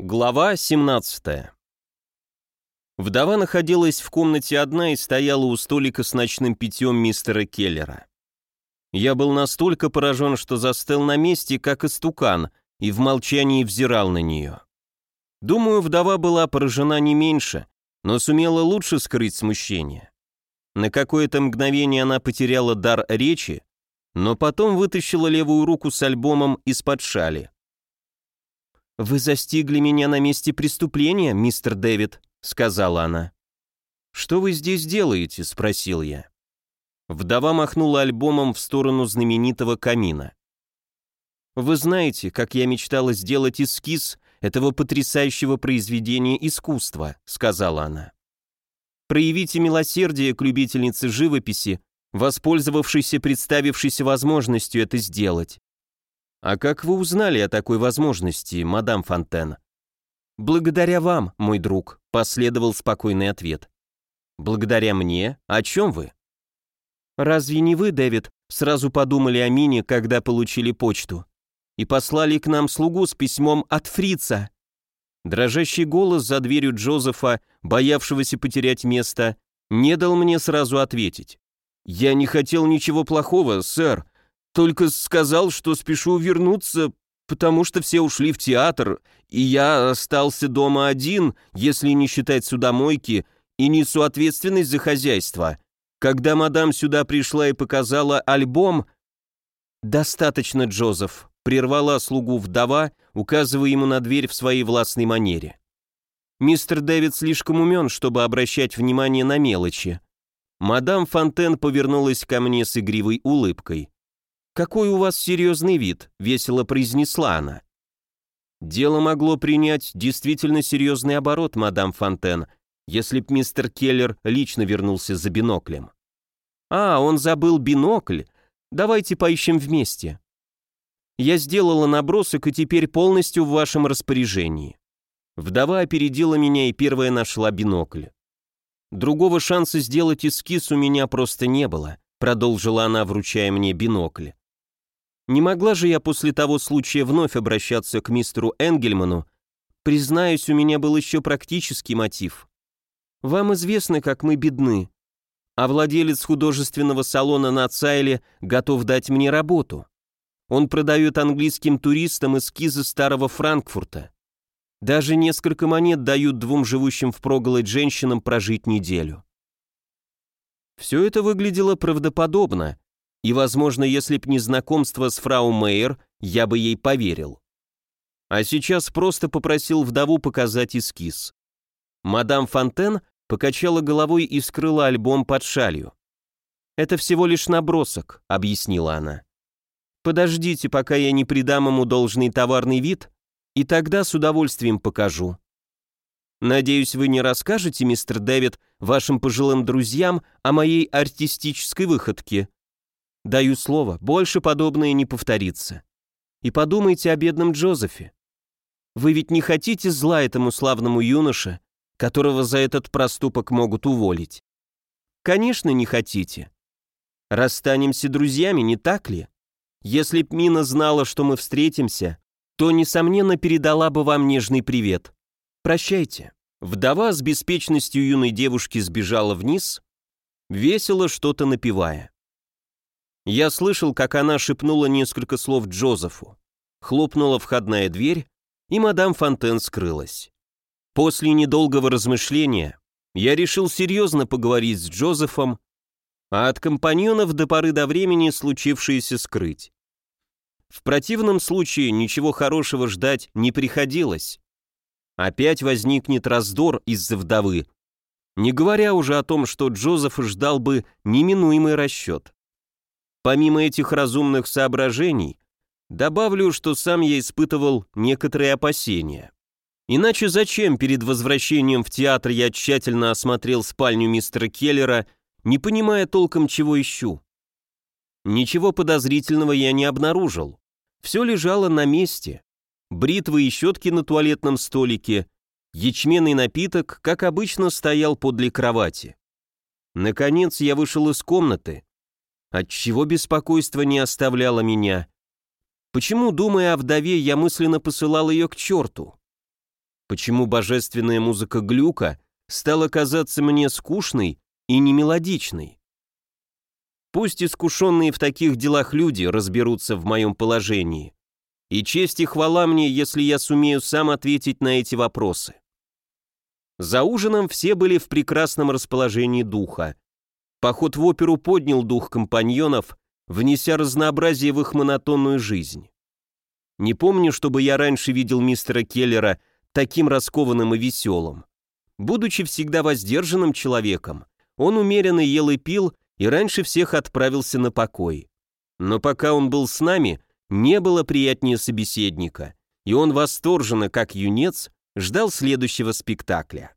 Глава 17 Вдова находилась в комнате одна и стояла у столика с ночным питьем мистера Келлера. Я был настолько поражен, что застыл на месте, как истукан, и в молчании взирал на нее. Думаю, вдова была поражена не меньше, но сумела лучше скрыть смущение. На какое-то мгновение она потеряла дар речи, но потом вытащила левую руку с альбомом из-под шали. «Вы застигли меня на месте преступления, мистер Дэвид», — сказала она. «Что вы здесь делаете?» — спросил я. Вдова махнула альбомом в сторону знаменитого камина. «Вы знаете, как я мечтала сделать эскиз этого потрясающего произведения искусства», — сказала она. «Проявите милосердие к любительнице живописи, воспользовавшейся представившейся возможностью это сделать. «А как вы узнали о такой возможности, мадам Фонтен?» «Благодаря вам, мой друг», — последовал спокойный ответ. «Благодаря мне? О чем вы?» «Разве не вы, Дэвид, сразу подумали о Мине, когда получили почту? И послали к нам слугу с письмом от фрица?» Дрожащий голос за дверью Джозефа, боявшегося потерять место, не дал мне сразу ответить. «Я не хотел ничего плохого, сэр. Только сказал, что спешу вернуться, потому что все ушли в театр, и я остался дома один, если не считать судомойки, и несу ответственность за хозяйство. Когда мадам сюда пришла и показала альбом... «Достаточно, Джозеф», — прервала слугу вдова, указывая ему на дверь в своей властной манере. «Мистер Дэвид слишком умен, чтобы обращать внимание на мелочи». Мадам Фонтен повернулась ко мне с игривой улыбкой. «Какой у вас серьезный вид», — весело произнесла она. Дело могло принять действительно серьезный оборот, мадам Фонтен, если б мистер Келлер лично вернулся за биноклем. «А, он забыл бинокль. Давайте поищем вместе». Я сделала набросок и теперь полностью в вашем распоряжении. Вдова опередила меня и первая нашла бинокль. Другого шанса сделать эскиз у меня просто не было, продолжила она, вручая мне бинокль. Не могла же я после того случая вновь обращаться к мистеру Энгельману. Признаюсь, у меня был еще практический мотив. Вам известно, как мы бедны. А владелец художественного салона на Цайле готов дать мне работу. Он продает английским туристам эскизы старого Франкфурта. Даже несколько монет дают двум живущим в проголодь женщинам прожить неделю. Все это выглядело правдоподобно, и, возможно, если б не знакомство с фрау Мейер, я бы ей поверил. А сейчас просто попросил вдову показать эскиз. Мадам Фонтен покачала головой и скрыла альбом под шалью. «Это всего лишь набросок», — объяснила она. «Подождите, пока я не придам ему должный товарный вид, и тогда с удовольствием покажу». Надеюсь, вы не расскажете, мистер Дэвид, вашим пожилым друзьям о моей артистической выходке. Даю слово, больше подобное не повторится. И подумайте о бедном Джозефе. Вы ведь не хотите зла этому славному юноше, которого за этот проступок могут уволить? Конечно, не хотите. Расстанемся друзьями, не так ли? Если б Мина знала, что мы встретимся, то, несомненно, передала бы вам нежный привет. Прощайте. Вдова с беспечностью юной девушки сбежала вниз, весело что-то напевая. Я слышал, как она шепнула несколько слов Джозефу. Хлопнула входная дверь, и мадам Фонтен скрылась. После недолгого размышления я решил серьезно поговорить с Джозефом, а от компаньонов до поры до времени случившееся скрыть. В противном случае ничего хорошего ждать не приходилось. Опять возникнет раздор из-за вдовы, не говоря уже о том, что Джозеф ждал бы неминуемый расчет. Помимо этих разумных соображений, добавлю, что сам я испытывал некоторые опасения. Иначе зачем перед возвращением в театр я тщательно осмотрел спальню мистера Келлера, не понимая толком, чего ищу? Ничего подозрительного я не обнаружил. Все лежало на месте. Бритвы и щетки на туалетном столике, ячменный напиток, как обычно, стоял подле кровати. Наконец я вышел из комнаты, Отчего беспокойство не оставляло меня? Почему, думая о вдове, я мысленно посылал ее к черту? Почему божественная музыка глюка стала казаться мне скучной и немелодичной? Пусть искушенные в таких делах люди разберутся в моем положении. И честь и хвала мне, если я сумею сам ответить на эти вопросы. За ужином все были в прекрасном расположении духа. Поход в оперу поднял дух компаньонов, внеся разнообразие в их монотонную жизнь. Не помню, чтобы я раньше видел мистера Келлера таким раскованным и веселым. Будучи всегда воздержанным человеком, он умеренно ел и пил и раньше всех отправился на покой. Но пока он был с нами, не было приятнее собеседника, и он восторженно, как юнец, ждал следующего спектакля.